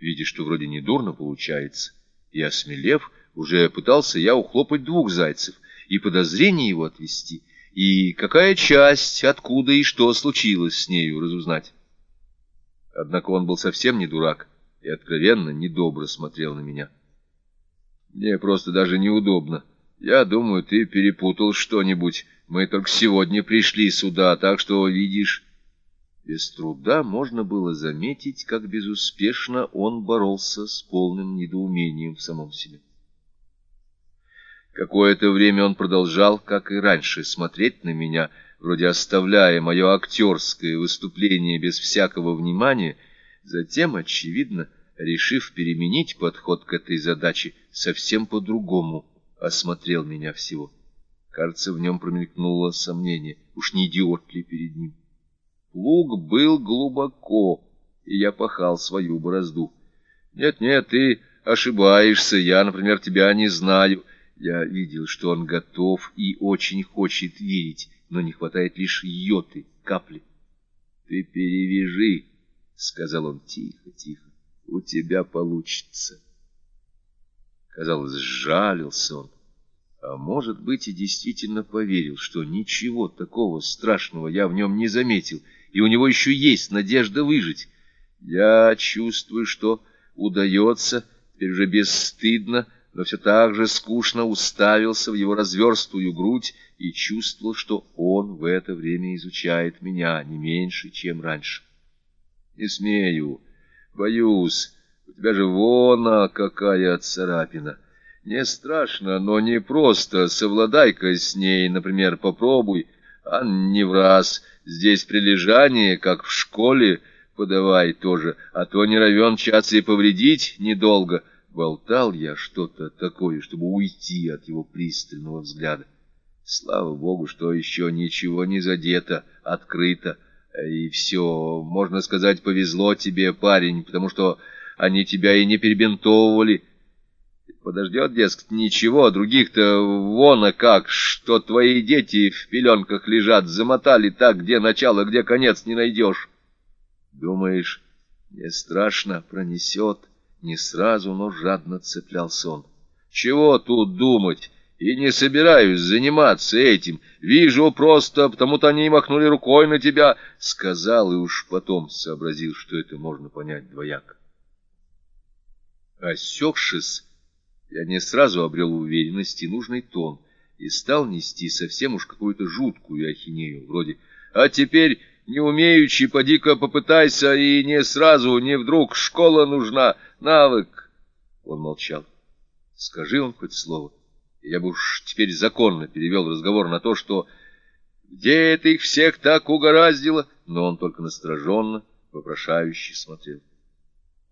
видя, что вроде недурно получается, и, осмелев, уже пытался я ухлопать двух зайцев и подозрение его отвести, и какая часть, откуда и что случилось с нею разузнать. Однако он был совсем не дурак и откровенно недобро смотрел на меня. Мне просто даже неудобно. Я думаю, ты перепутал что-нибудь. Мы только сегодня пришли сюда, так что, видишь... Без труда можно было заметить, как безуспешно он боролся с полным недоумением в самом себе. Какое-то время он продолжал, как и раньше, смотреть на меня, вроде оставляя мое актерское выступление без всякого внимания, затем, очевидно, решив переменить подход к этой задаче, совсем по-другому осмотрел меня всего. Кажется, в нем промелькнуло сомнение, уж не идиот ли перед ним. Плуг был глубоко, и я пахал свою борозду. «Нет-нет, ты ошибаешься, я, например, тебя не знаю». Я видел, что он готов и очень хочет верить, но не хватает лишь йоты, капли. «Ты перевяжи», — сказал он тихо-тихо, — «у тебя получится». Казалось, сжалился он, а может быть и действительно поверил, что ничего такого страшного я в нем не заметил, и у него еще есть надежда выжить. Я чувствую, что удается, теперь уже бесстыдно, но все так же скучно уставился в его разверстую грудь и чувствовал, что он в это время изучает меня не меньше, чем раньше. Не смею, боюсь, у тебя же вон какая царапина. Не страшно, но не просто. Совладай-ка с ней, например, попробуй, а не в раз. Здесь прилежание, как в школе, подавай тоже, а то не равен час и повредить недолго. Болтал я что-то такое, чтобы уйти от его пристального взгляда. Слава богу, что еще ничего не задето, открыто. И все, можно сказать, повезло тебе, парень, потому что они тебя и не перебинтовывали. Подождет, дескать, ничего, других-то вон а как, что твои дети в пеленках лежат, замотали так, где начало, где конец не найдешь. Думаешь, не страшно, пронесет, не сразу, но жадно цеплялся он. Чего тут думать? И не собираюсь заниматься этим. Вижу просто, потому-то они махнули рукой на тебя, — сказал и уж потом сообразил, что это можно понять двояко. Осекшись, я не сразу обрел уверенность и нужный тон, и стал нести совсем уж какую-то жуткую ахинею, вроде «А теперь, не умеючи, поди-ка попытайся, и не сразу, не вдруг, школа нужна, навык». Он молчал. Скажи он хоть слово, я бы уж теперь законно перевел разговор на то, что «Где это их всех так угораздило?» Но он только настороженно, вопрошающе смотрел.